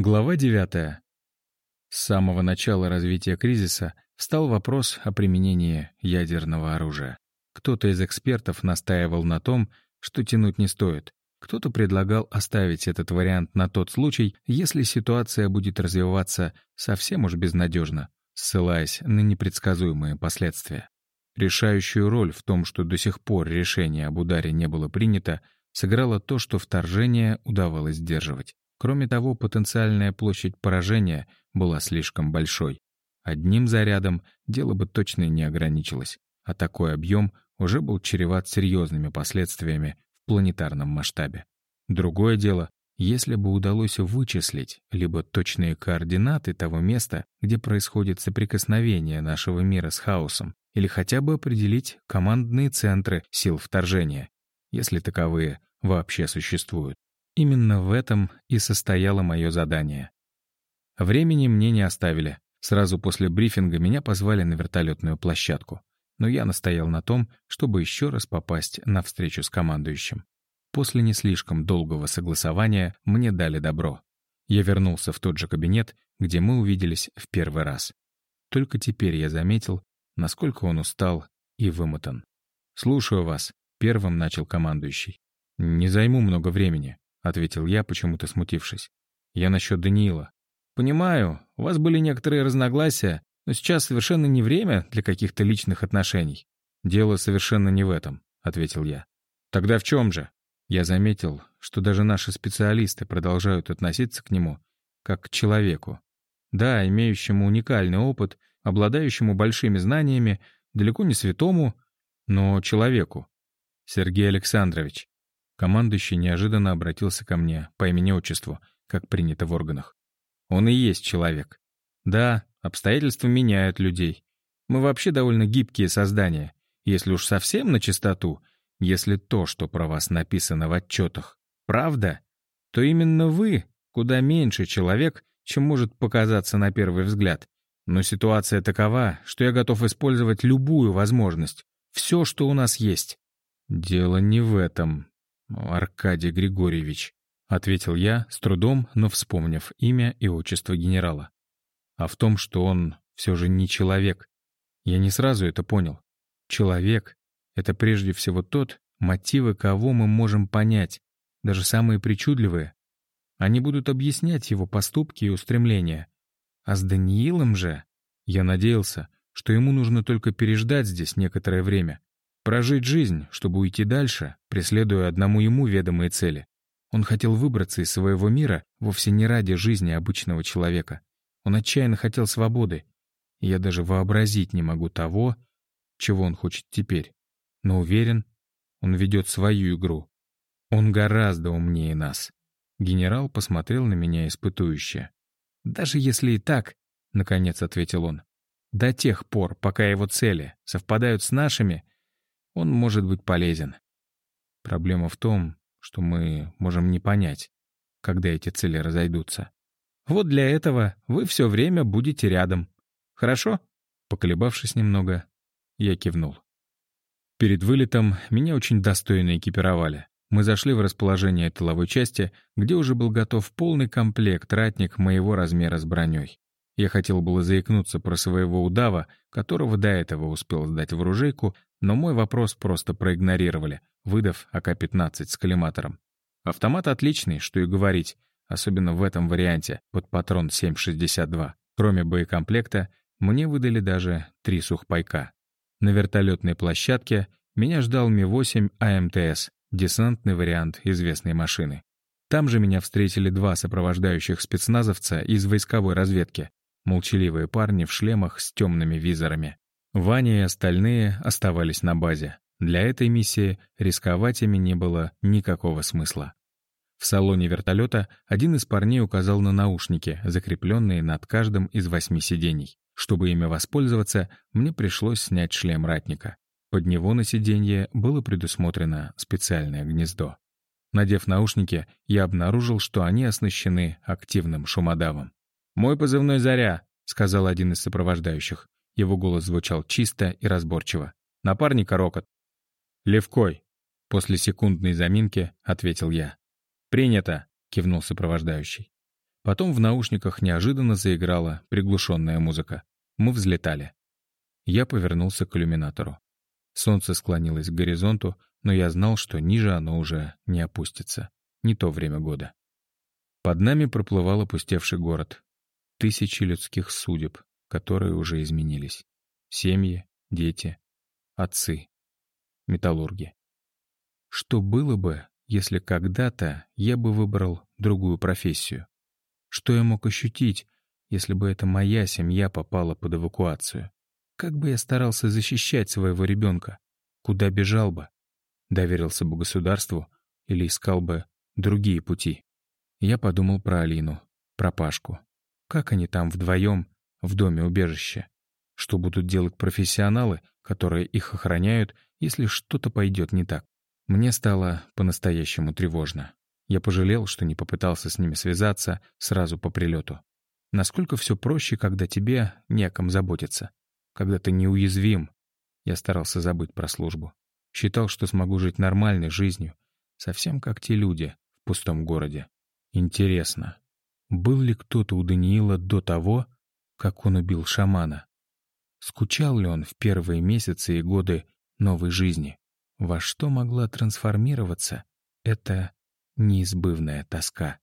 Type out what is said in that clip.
Глава 9. С самого начала развития кризиса встал вопрос о применении ядерного оружия. Кто-то из экспертов настаивал на том, что тянуть не стоит. Кто-то предлагал оставить этот вариант на тот случай, если ситуация будет развиваться совсем уж безнадежно, ссылаясь на непредсказуемые последствия. Решающую роль в том, что до сих пор решение об ударе не было принято, сыграло то, что вторжение удавалось сдерживать. Кроме того, потенциальная площадь поражения была слишком большой. Одним зарядом дело бы точно не ограничилось, а такой объем уже был чреват серьезными последствиями в планетарном масштабе. Другое дело, если бы удалось вычислить либо точные координаты того места, где происходит соприкосновение нашего мира с хаосом, или хотя бы определить командные центры сил вторжения, если таковые вообще существуют. Именно в этом и состояло мое задание. Времени мне не оставили. Сразу после брифинга меня позвали на вертолетную площадку. Но я настоял на том, чтобы еще раз попасть на встречу с командующим. После не слишком долгого согласования мне дали добро. Я вернулся в тот же кабинет, где мы увиделись в первый раз. Только теперь я заметил, насколько он устал и вымотан. «Слушаю вас», — первым начал командующий. «Не займу много времени. — ответил я, почему-то смутившись. «Я насчет Даниила». «Понимаю, у вас были некоторые разногласия, но сейчас совершенно не время для каких-то личных отношений». «Дело совершенно не в этом», — ответил я. «Тогда в чем же?» Я заметил, что даже наши специалисты продолжают относиться к нему как к человеку. Да, имеющему уникальный опыт, обладающему большими знаниями, далеко не святому, но человеку. Сергей Александрович, Командующий неожиданно обратился ко мне по имени-отчеству, как принято в органах. Он и есть человек. Да, обстоятельства меняют людей. Мы вообще довольно гибкие создания. Если уж совсем на чистоту, если то, что про вас написано в отчетах, правда, то именно вы куда меньше человек, чем может показаться на первый взгляд. Но ситуация такова, что я готов использовать любую возможность. Все, что у нас есть. Дело не в этом, «Аркадий Григорьевич», — ответил я, с трудом, но вспомнив имя и отчество генерала. «А в том, что он все же не человек. Я не сразу это понял. Человек — это прежде всего тот, мотивы кого мы можем понять, даже самые причудливые. Они будут объяснять его поступки и устремления. А с Даниилом же я надеялся, что ему нужно только переждать здесь некоторое время, Прожить жизнь, чтобы уйти дальше, преследуя одному ему ведомые цели. Он хотел выбраться из своего мира вовсе не ради жизни обычного человека. Он отчаянно хотел свободы. Я даже вообразить не могу того, чего он хочет теперь. Но уверен, он ведет свою игру. Он гораздо умнее нас. Генерал посмотрел на меня испытующе. «Даже если и так», — наконец ответил он, — «до тех пор, пока его цели совпадают с нашими, он может быть полезен. Проблема в том, что мы можем не понять, когда эти цели разойдутся. Вот для этого вы все время будете рядом. Хорошо? Поколебавшись немного, я кивнул. Перед вылетом меня очень достойно экипировали. Мы зашли в расположение тыловой части, где уже был готов полный комплект ратник моего размера с броней. Я хотел было заикнуться про своего удава, которого до этого успел сдать в оружейку, но мой вопрос просто проигнорировали, выдав АК-15 с коллиматором. Автомат отличный, что и говорить, особенно в этом варианте, под патрон 7,62. Кроме боекомплекта, мне выдали даже три сухпайка. На вертолетной площадке меня ждал Ми-8 АМТС, десантный вариант известной машины. Там же меня встретили два сопровождающих спецназовца из войсковой разведки, молчаливые парни в шлемах с темными визорами. Ваня и остальные оставались на базе. Для этой миссии рисковать ими не было никакого смысла. В салоне вертолета один из парней указал на наушники, закрепленные над каждым из восьми сидений. Чтобы ими воспользоваться, мне пришлось снять шлем ратника. Под него на сиденье было предусмотрено специальное гнездо. Надев наушники, я обнаружил, что они оснащены активным шумодавом. «Мой позывной «Заря», — сказал один из сопровождающих. Его голос звучал чисто и разборчиво. Напарника рокот. «Левкой», — после секундной заминки ответил я. «Принято», — кивнул сопровождающий. Потом в наушниках неожиданно заиграла приглушенная музыка. Мы взлетали. Я повернулся к иллюминатору. Солнце склонилось к горизонту, но я знал, что ниже оно уже не опустится. Не то время года. Под нами проплывал опустевший город. Тысячи людских судеб, которые уже изменились. Семьи, дети, отцы, металлурги. Что было бы, если когда-то я бы выбрал другую профессию? Что я мог ощутить, если бы эта моя семья попала под эвакуацию? Как бы я старался защищать своего ребенка? Куда бежал бы? Доверился бы государству или искал бы другие пути? Я подумал про Алину, про Пашку. Как они там вдвоем в доме убежища? Что будут делать профессионалы, которые их охраняют, если что-то пойдет не так? Мне стало по-настоящему тревожно. Я пожалел, что не попытался с ними связаться сразу по прилету. Насколько все проще, когда тебе неком заботиться. Когда ты неуязвим. Я старался забыть про службу. Считал, что смогу жить нормальной жизнью. Совсем как те люди в пустом городе. Интересно, был ли кто-то у Даниила до того, как он убил шамана? Скучал ли он в первые месяцы и годы новой жизни? Во что могла трансформироваться эта неизбывная тоска?